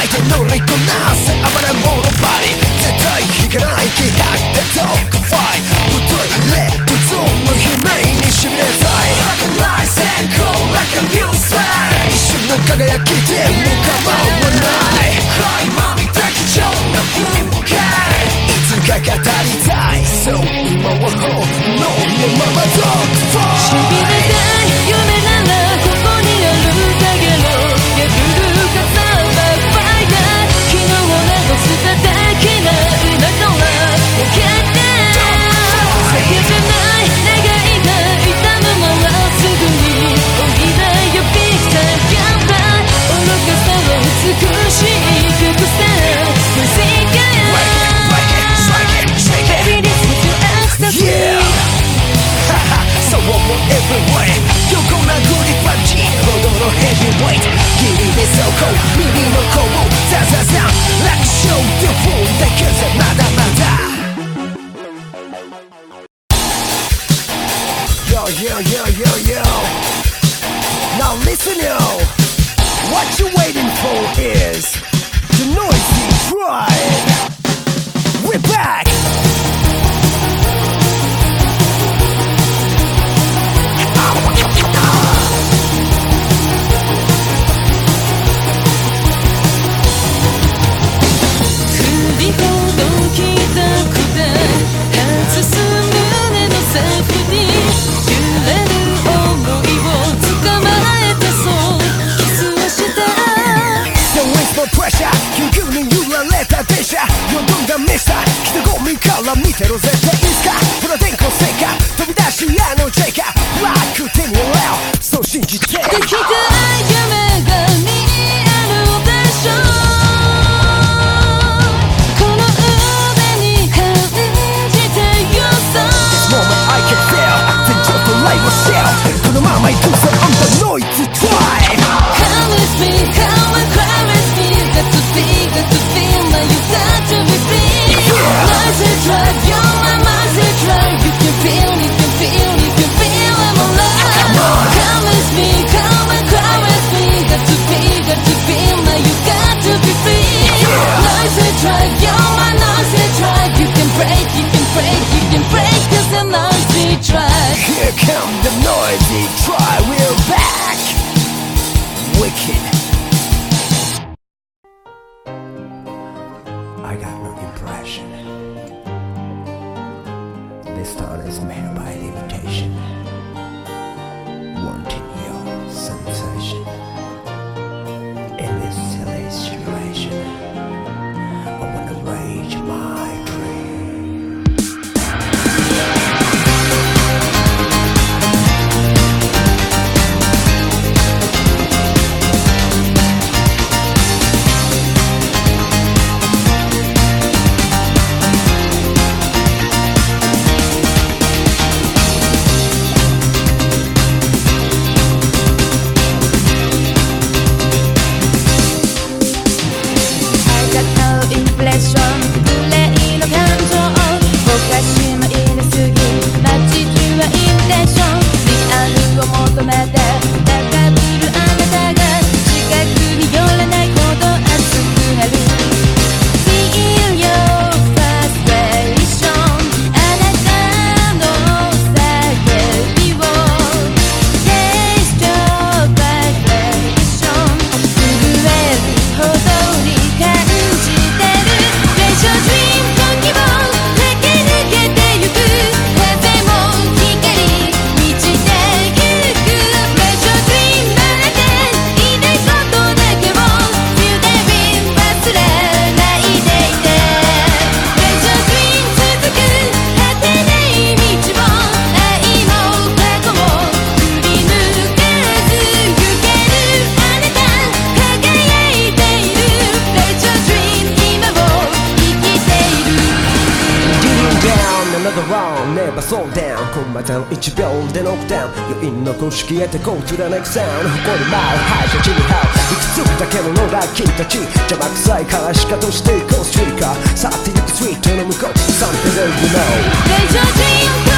Like a no-recognize wait 君にそこ耳のこもザザザ楽勝デフォーだけじゃまだまだ Yo yo yo yo yo. Now listen yo. What you waiting for is The noise. でした人混みから見てろ絶対いつか？ほら電光石火飛び出しあの J カ Easy try, we're back. Wicked. ソーダウンコンマタの1秒でノックダウン余韻の公式へてゴーツラネクサ next sound 誇チ前にハウいくつだけのラッキーたち。邪魔くさいからしかとしていこう。ストリーカー。さてゆくスイートの向こう Something that